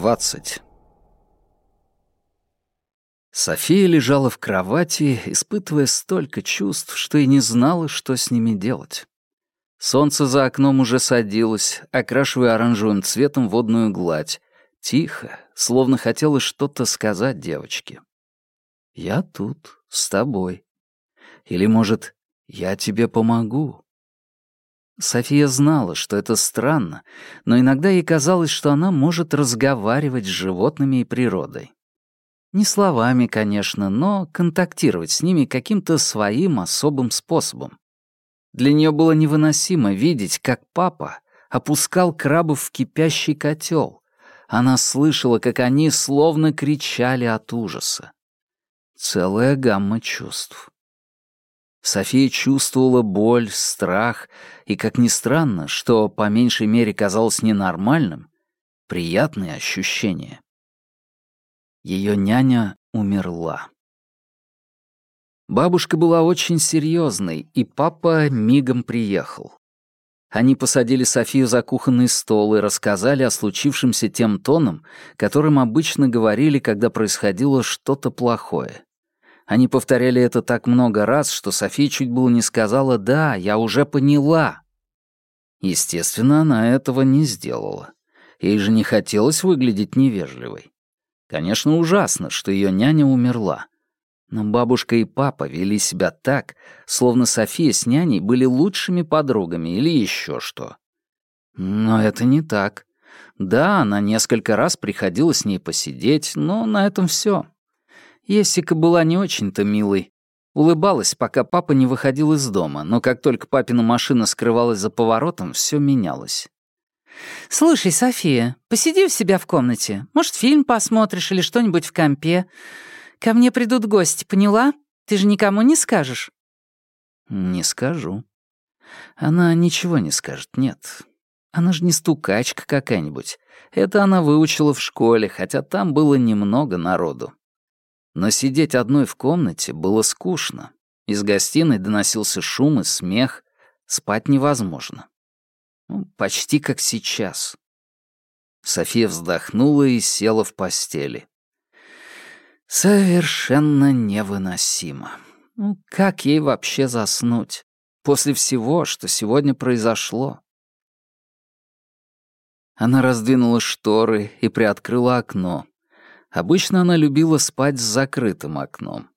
20. София лежала в кровати, испытывая столько чувств, что и не знала, что с ними делать. Солнце за окном уже садилось, окрашивая оранжевым цветом водную гладь. Тихо, словно хотела что-то сказать девочке. «Я тут, с тобой». Или, может, «Я тебе помогу». София знала, что это странно, но иногда ей казалось, что она может разговаривать с животными и природой. Не словами, конечно, но контактировать с ними каким-то своим особым способом. Для нее было невыносимо видеть, как папа опускал крабов в кипящий котел. Она слышала, как они словно кричали от ужаса. Целая гамма чувств. София чувствовала боль, страх и, как ни странно, что по меньшей мере казалось ненормальным, приятные ощущения. Ее няня умерла. Бабушка была очень серьезной, и папа мигом приехал. Они посадили Софию за кухонный стол и рассказали о случившемся тем тоном, которым обычно говорили, когда происходило что-то плохое. Они повторяли это так много раз, что София чуть было не сказала «Да, я уже поняла». Естественно, она этого не сделала. Ей же не хотелось выглядеть невежливой. Конечно, ужасно, что ее няня умерла. Но бабушка и папа вели себя так, словно София с няней были лучшими подругами или еще что. Но это не так. Да, она несколько раз приходила с ней посидеть, но на этом все. Есика была не очень-то милой. Улыбалась, пока папа не выходил из дома, но как только папина машина скрывалась за поворотом, все менялось. «Слушай, София, посиди у себя в комнате. Может, фильм посмотришь или что-нибудь в компе. Ко мне придут гости, поняла? Ты же никому не скажешь». «Не скажу». Она ничего не скажет, нет. Она же не стукачка какая-нибудь. Это она выучила в школе, хотя там было немного народу. Но сидеть одной в комнате было скучно. Из гостиной доносился шум и смех. Спать невозможно. Ну, почти как сейчас. София вздохнула и села в постели. Совершенно невыносимо. Ну, как ей вообще заснуть? После всего, что сегодня произошло. Она раздвинула шторы и приоткрыла окно. Обычно она любила спать с закрытым окном.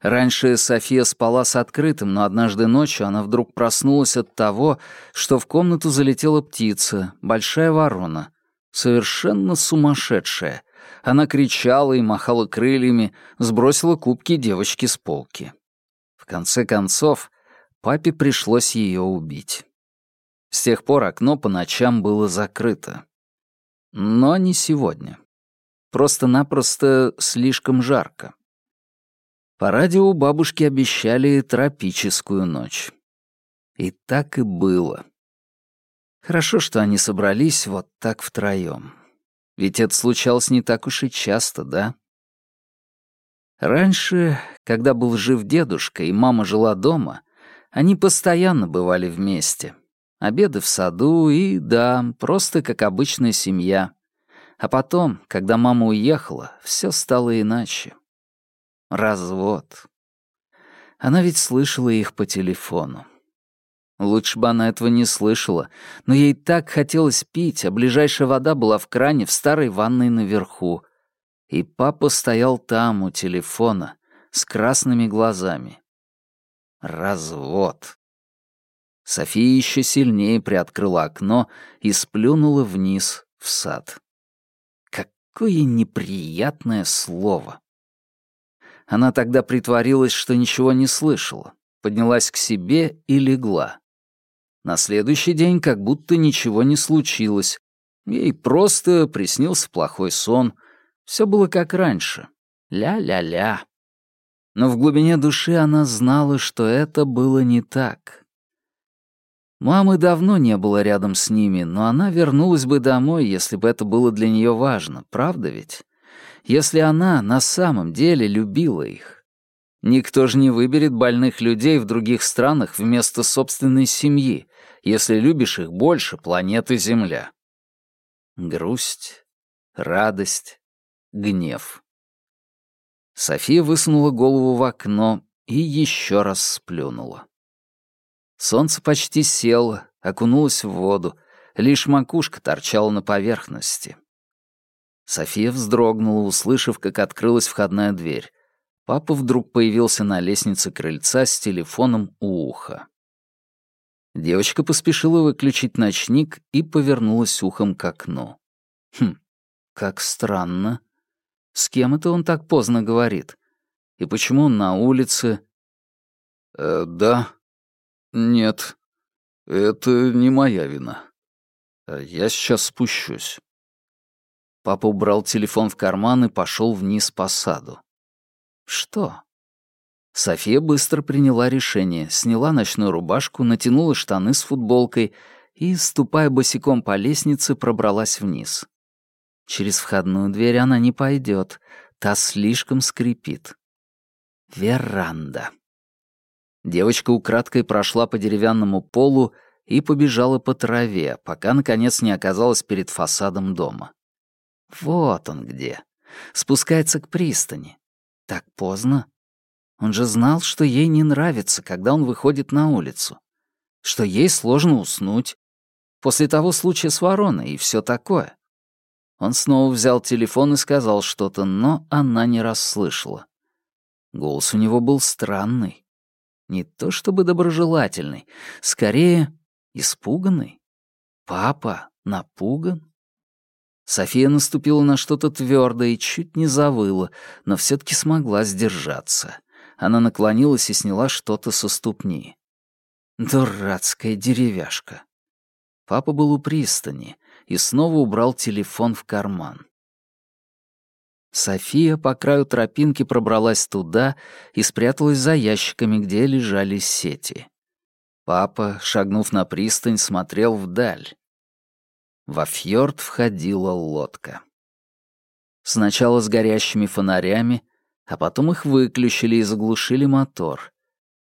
Раньше София спала с открытым, но однажды ночью она вдруг проснулась от того, что в комнату залетела птица, большая ворона, совершенно сумасшедшая. Она кричала и махала крыльями, сбросила кубки девочки с полки. В конце концов, папе пришлось ее убить. С тех пор окно по ночам было закрыто. Но не сегодня. Просто-напросто слишком жарко. По радио бабушки обещали тропическую ночь. И так и было. Хорошо, что они собрались вот так втроём. Ведь это случалось не так уж и часто, да? Раньше, когда был жив дедушка и мама жила дома, они постоянно бывали вместе. Обеды в саду и, да, просто как обычная семья. А потом, когда мама уехала, все стало иначе. Развод. Она ведь слышала их по телефону. Лучше бы она этого не слышала, но ей так хотелось пить, а ближайшая вода была в кране в старой ванной наверху. И папа стоял там, у телефона, с красными глазами. Развод. София еще сильнее приоткрыла окно и сплюнула вниз в сад. Какое неприятное слово. Она тогда притворилась, что ничего не слышала, поднялась к себе и легла. На следующий день как будто ничего не случилось. Ей просто приснился плохой сон. Все было как раньше. Ля-ля-ля. Но в глубине души она знала, что это было не так. Мамы давно не было рядом с ними, но она вернулась бы домой, если бы это было для нее важно, правда ведь? Если она на самом деле любила их. Никто же не выберет больных людей в других странах вместо собственной семьи, если любишь их больше планеты Земля. Грусть, радость, гнев. София высунула голову в окно и еще раз сплюнула. Солнце почти село, окунулось в воду, лишь макушка торчала на поверхности. София вздрогнула, услышав, как открылась входная дверь. Папа вдруг появился на лестнице крыльца с телефоном у уха. Девочка поспешила выключить ночник и повернулась ухом к окну. Хм, как странно. С кем это он так поздно говорит? И почему он на улице? Э, да. Нет. Это не моя вина. Э, я сейчас спущусь. Папа убрал телефон в карман и пошел вниз по саду. Что? София быстро приняла решение, сняла ночную рубашку, натянула штаны с футболкой и, ступая босиком по лестнице, пробралась вниз. Через входную дверь она не пойдет, та слишком скрипит. Веранда. Девочка украдкой прошла по деревянному полу и побежала по траве, пока, наконец, не оказалась перед фасадом дома. Вот он где. Спускается к пристани. Так поздно. Он же знал, что ей не нравится, когда он выходит на улицу. Что ей сложно уснуть. После того случая с вороной и все такое. Он снова взял телефон и сказал что-то, но она не расслышала. Голос у него был странный. Не то чтобы доброжелательный, скорее испуганный. Папа напуган? София наступила на что-то твердое и чуть не завыла, но все таки смогла сдержаться. Она наклонилась и сняла что-то со ступни. Дурацкая деревяшка. Папа был у пристани и снова убрал телефон в карман. София по краю тропинки пробралась туда и спряталась за ящиками, где лежали сети. Папа, шагнув на пристань, смотрел вдаль. Во фьорд входила лодка. Сначала с горящими фонарями, а потом их выключили и заглушили мотор.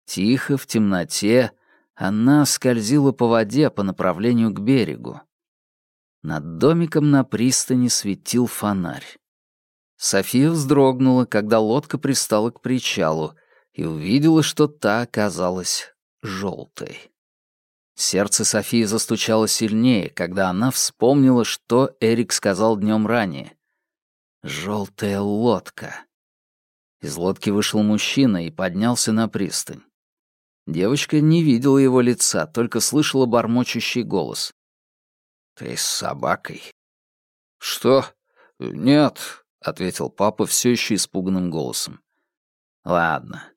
Тихо, в темноте, она скользила по воде по направлению к берегу. Над домиком на пристани светил фонарь. София вздрогнула, когда лодка пристала к причалу, и увидела, что та оказалась желтой. Сердце Софии застучало сильнее, когда она вспомнила, что Эрик сказал днем ранее. «Желтая лодка». Из лодки вышел мужчина и поднялся на пристань. Девочка не видела его лица, только слышала бормочущий голос. «Ты с собакой?» «Что? Нет», — ответил папа все еще испуганным голосом. «Ладно.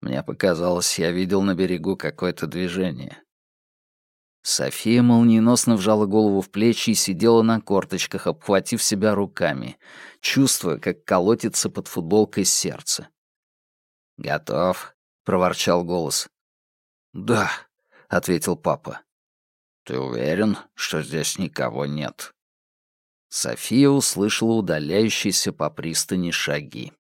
Мне показалось, я видел на берегу какое-то движение». София молниеносно вжала голову в плечи и сидела на корточках, обхватив себя руками, чувствуя, как колотится под футболкой сердце. «Готов?» — проворчал голос. «Да», — ответил папа. «Ты уверен, что здесь никого нет?» София услышала удаляющиеся по пристани шаги.